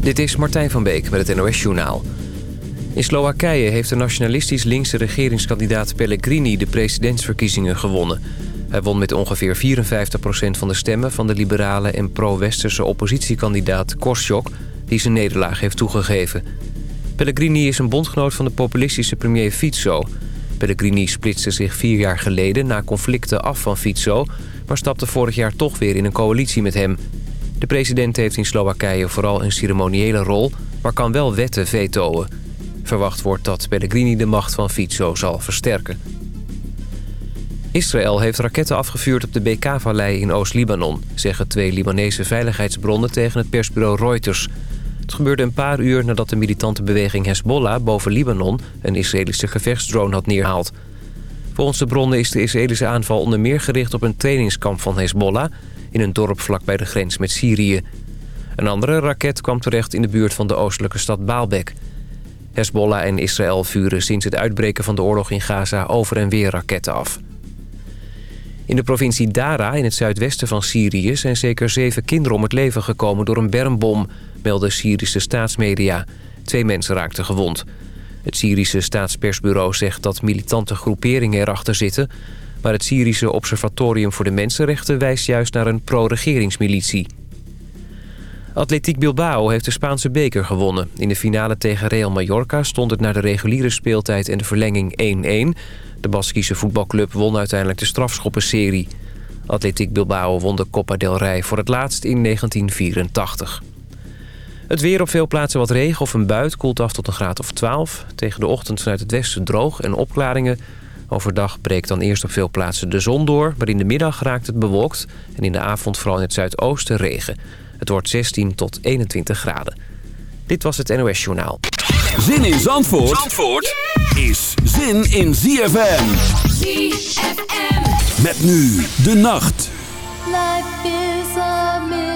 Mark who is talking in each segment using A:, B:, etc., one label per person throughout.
A: Dit is Martijn van Beek met het NOS-journaal. In Slowakije heeft de nationalistisch linkse regeringskandidaat Pellegrini... de presidentsverkiezingen gewonnen. Hij won met ongeveer 54% van de stemmen... van de liberale en pro-westerse oppositiekandidaat Korschok... die zijn nederlaag heeft toegegeven. Pellegrini is een bondgenoot van de populistische premier Fico. Pellegrini splitste zich vier jaar geleden na conflicten af van Fico... maar stapte vorig jaar toch weer in een coalitie met hem... De president heeft in Slowakije vooral een ceremoniële rol... maar kan wel wetten vetoen. Verwacht wordt dat Pellegrini de macht van Fico zal versterken. Israël heeft raketten afgevuurd op de BK-vallei in Oost-Libanon... zeggen twee Libanese veiligheidsbronnen tegen het persbureau Reuters. Het gebeurde een paar uur nadat de militante beweging Hezbollah boven Libanon... een Israëlische gevechtsdrone had neerhaald. Volgens de bronnen is de Israëlische aanval onder meer gericht op een trainingskamp van Hezbollah in een dorp vlakbij de grens met Syrië. Een andere raket kwam terecht in de buurt van de oostelijke stad Baalbek. Hezbollah en Israël vuren sinds het uitbreken van de oorlog in Gaza over en weer raketten af. In de provincie Dara in het zuidwesten van Syrië zijn zeker zeven kinderen om het leven gekomen door een bermbom, melden Syrische staatsmedia. Twee mensen raakten gewond. Het Syrische staatspersbureau zegt dat militante groeperingen erachter zitten... Maar het Syrische Observatorium voor de Mensenrechten wijst juist naar een pro-regeringsmilitie. Atletiek Bilbao heeft de Spaanse beker gewonnen. In de finale tegen Real Mallorca stond het naar de reguliere speeltijd en de verlenging 1-1. De Baskische voetbalclub won uiteindelijk de strafschoppenserie. Atletiek Bilbao won de Copa del Rey voor het laatst in 1984. Het weer op veel plaatsen wat regen of een buit koelt af tot een graad of 12. Tegen de ochtend vanuit het westen droog en opklaringen. Overdag breekt dan eerst op veel plaatsen de zon door... maar in de middag raakt het bewolkt... en in de avond vooral in het zuidoosten regen. Het wordt 16 tot 21 graden. Dit was het NOS Journaal.
B: Zin in Zandvoort, Zandvoort is zin in ZFM. ZFM. Met nu de nacht. Life is a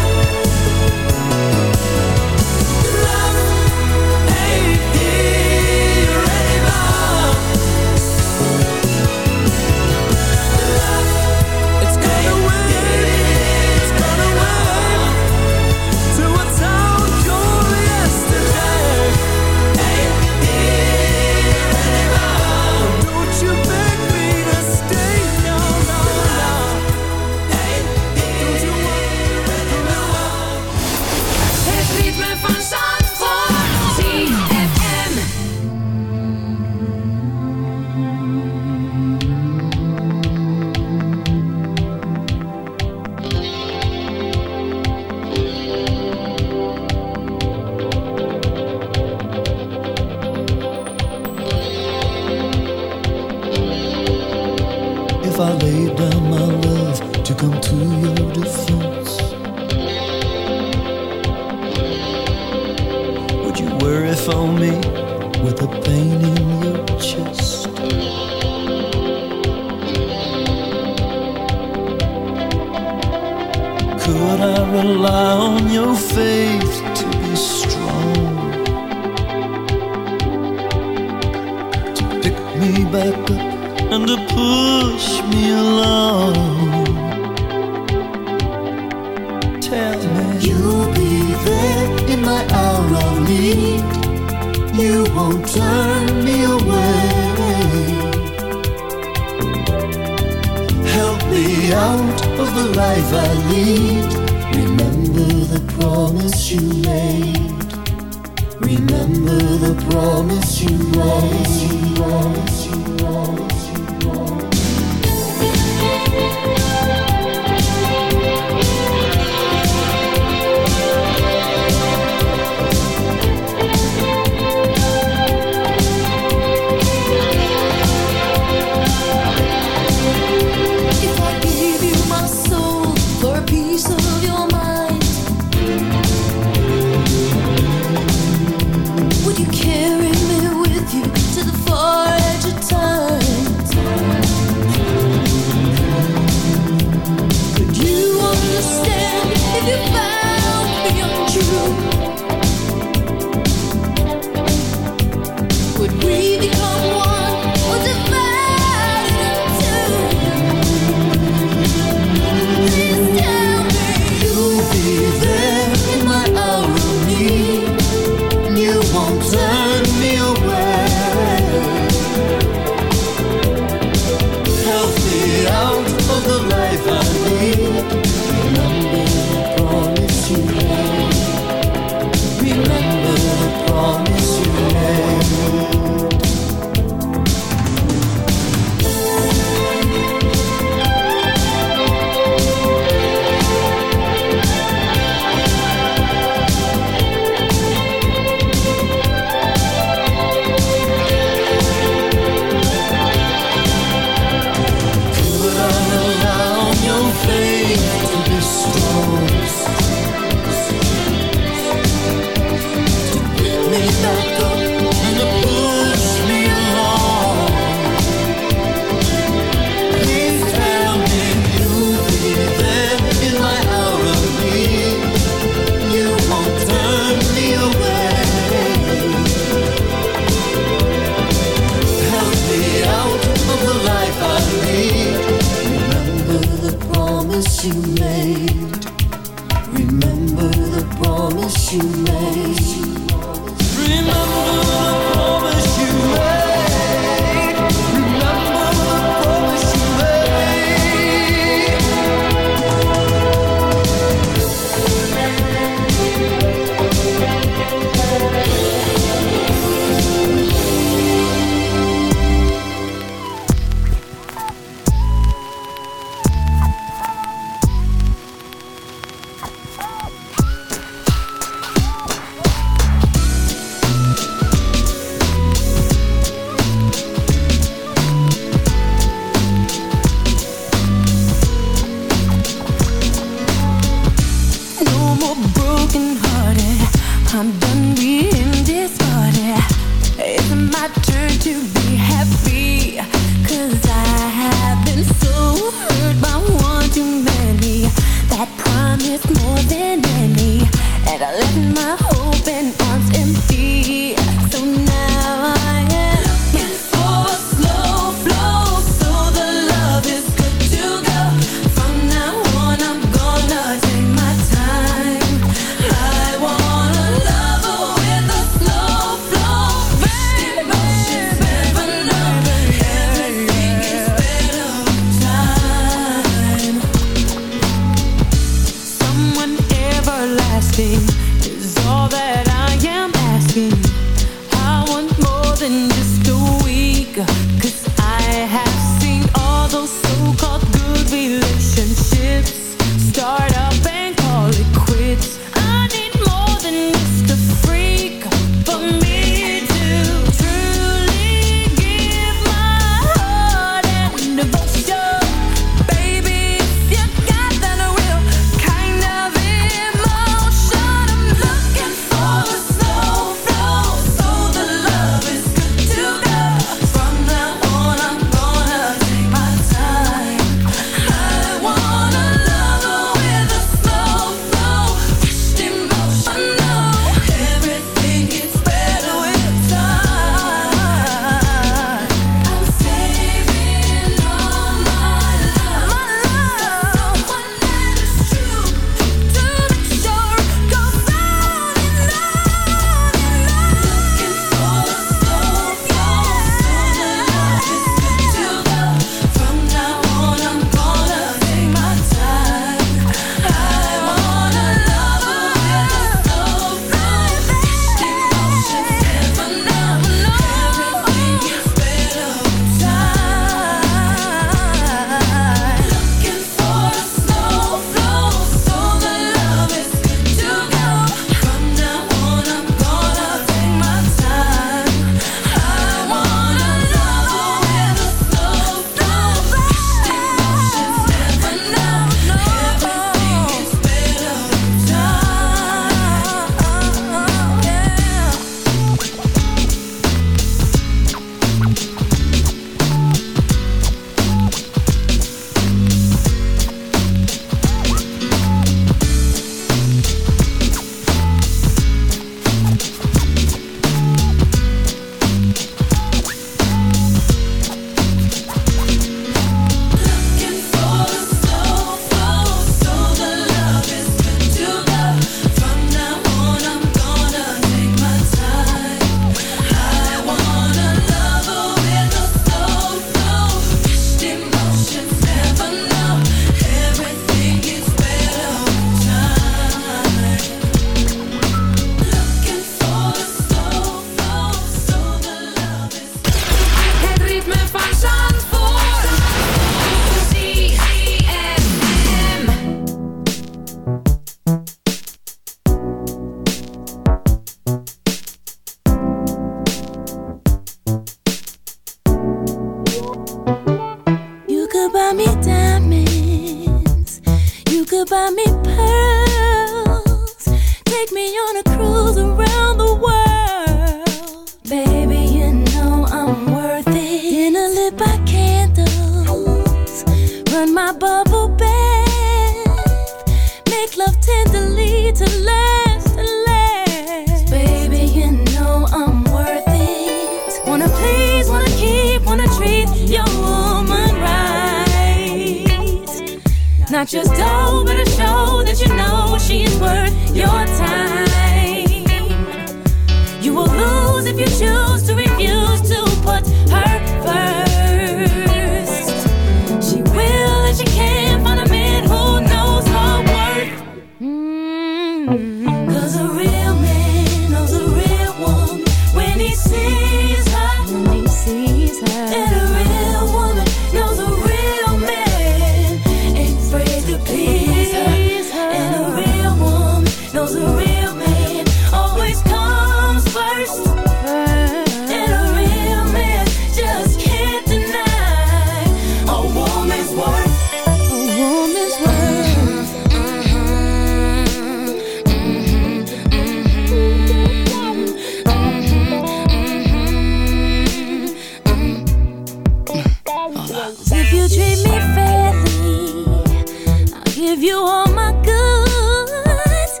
C: give you all my goods,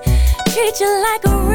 C: treat you like a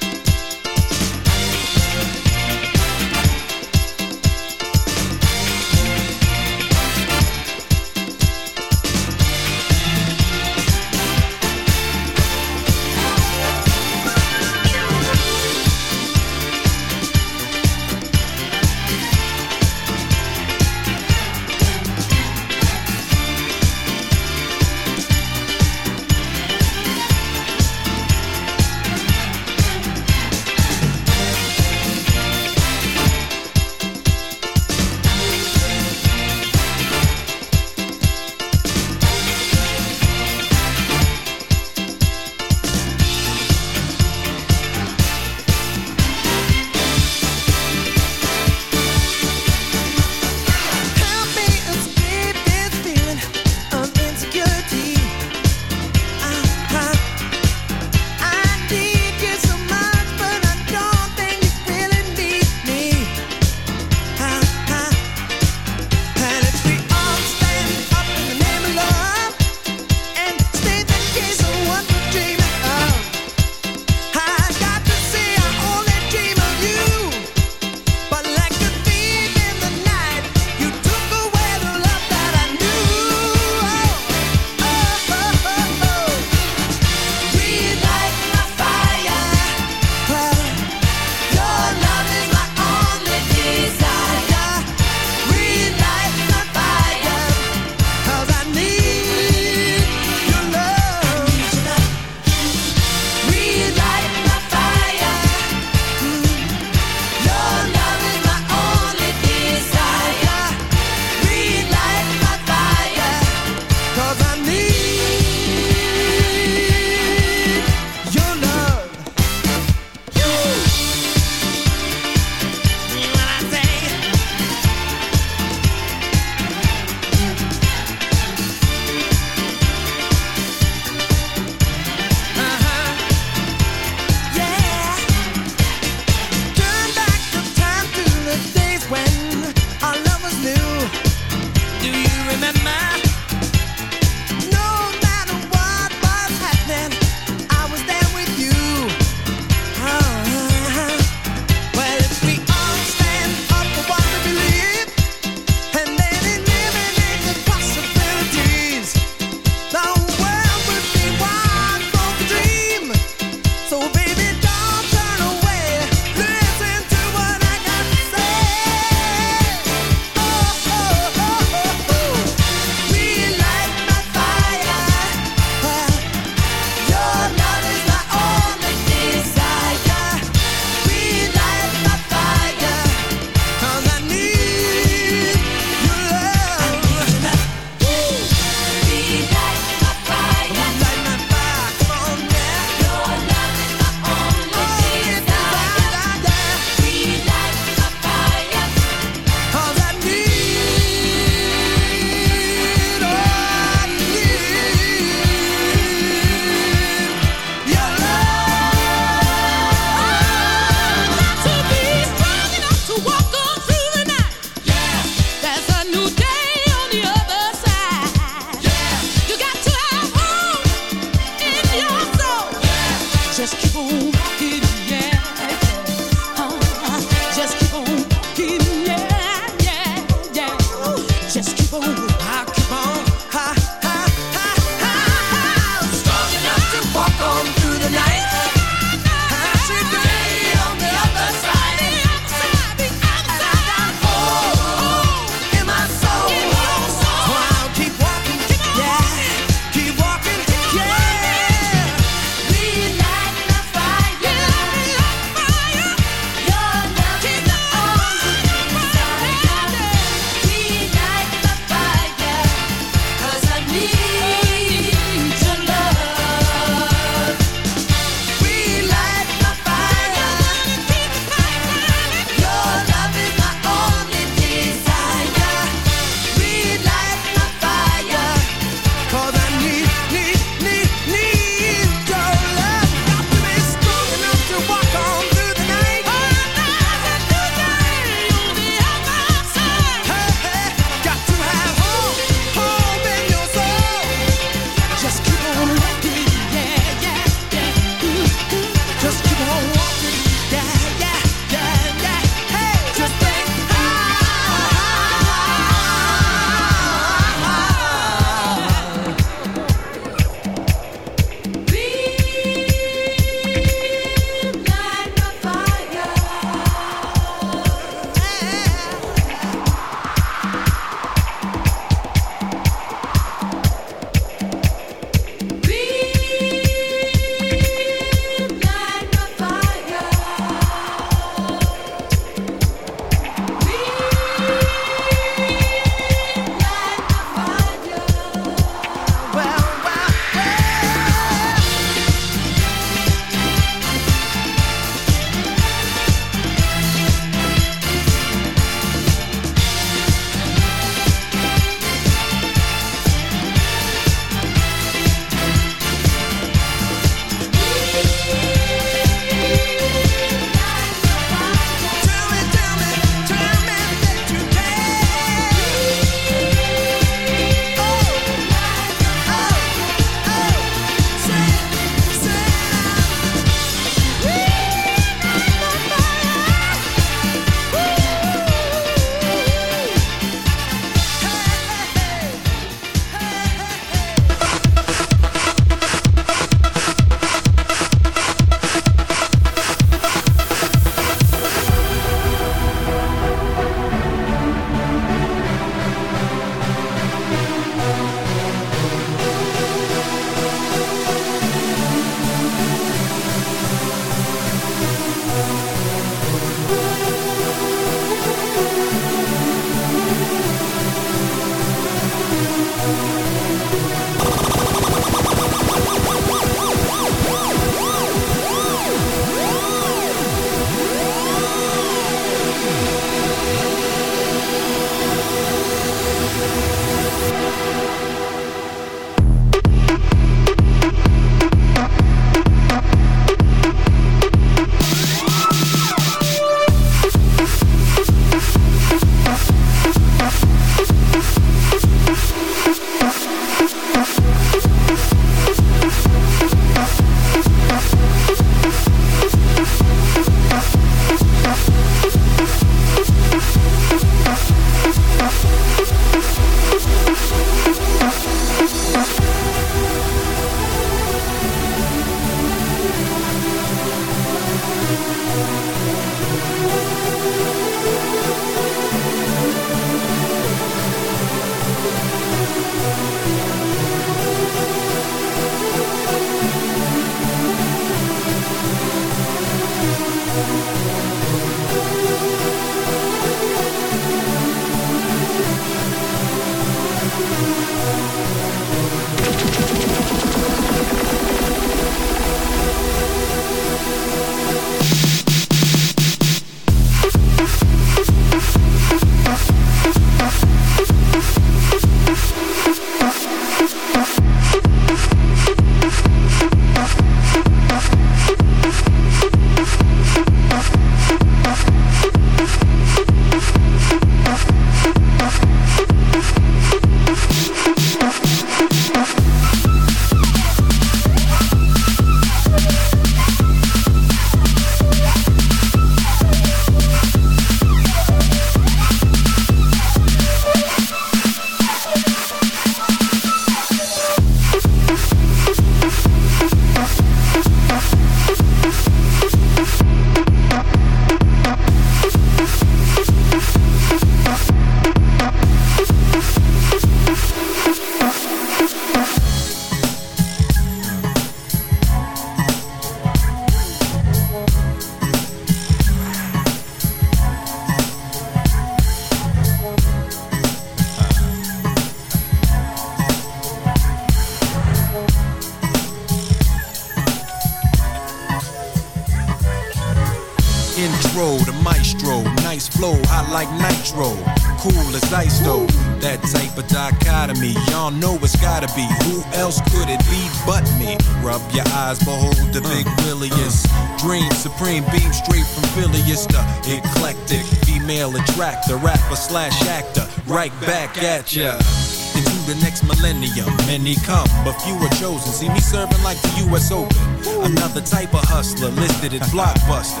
C: See me serving like the U.S. Open. Another type of hustler listed as blockbuster.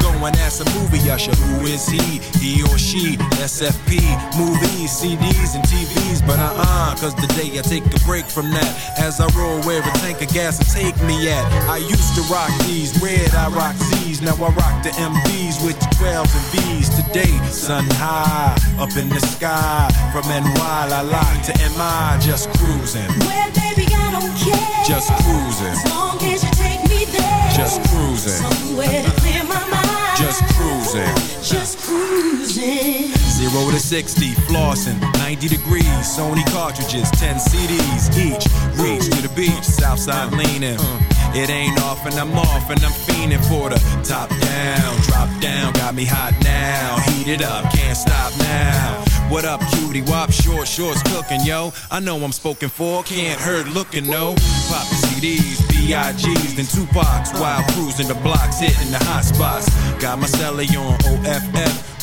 C: Go and ask a movie usher, who is he? He or she? SFP, movies, CDs, and TVs. But uh-uh, cause the day I take a break from that. As I roll where a tank of gas will take me at. I used to rock these, red I rock these. Now I rock the MVs with the 12s and V's. Today, sun high, up in the sky. From NY, la la to MI, just cruising.
D: Well, baby, I don't care.
C: Just cruising.
D: As long as you take me there.
C: Just cruising.
D: Somewhere to clear my mind.
C: Just cruising.
D: Just cruising.
C: Zero to 60, flossing, 90 degrees. Sony cartridges, 10 CDs each. Reach to the beach, Southside leaning. Mm. It ain't off and I'm off and I'm fiending for the top down, drop down. Got me hot now, heat it up, can't stop now. What up, cutie? Wop, short shorts cooking, yo. I know I'm spoken for, can't hurt looking, no. Pop the CDs, B.I.G.'s, then Tupac's. While cruising the blocks, hitting the hot spots. Got my celly on OFF.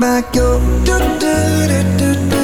E: back do, do, do,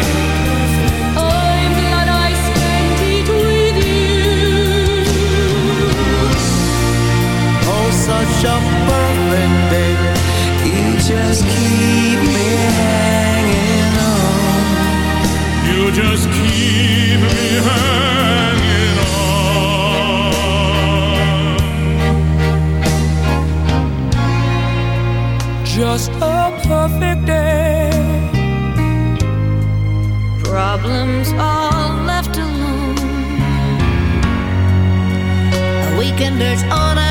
E: Such a perfect day. You just keep me hanging on.
F: You just keep me hanging on.
G: Just a perfect day.
H: Problems all left alone. A Weekenders on our own.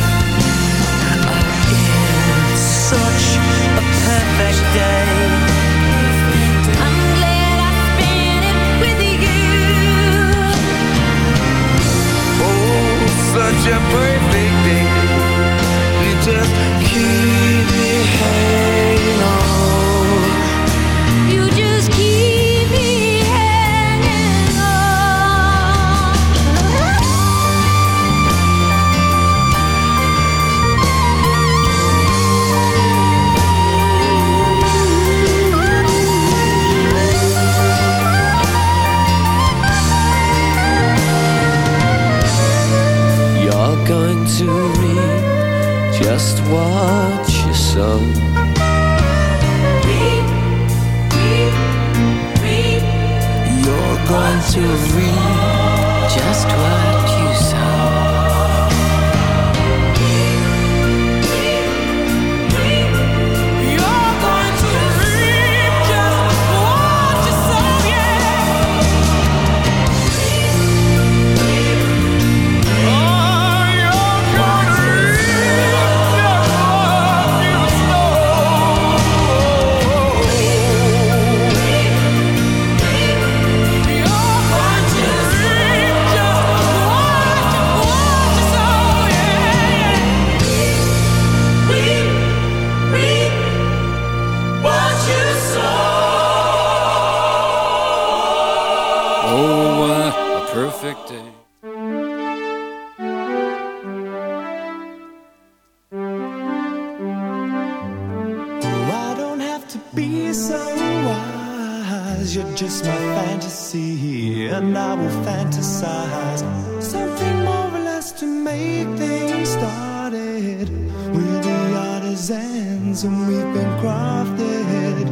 I: To
F: make things started. We're the artisans, and we've been crafted.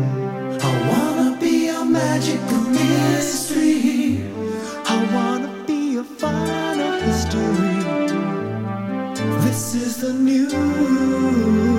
F: I wanna be a magical mystery. I wanna be a final history. This is the news.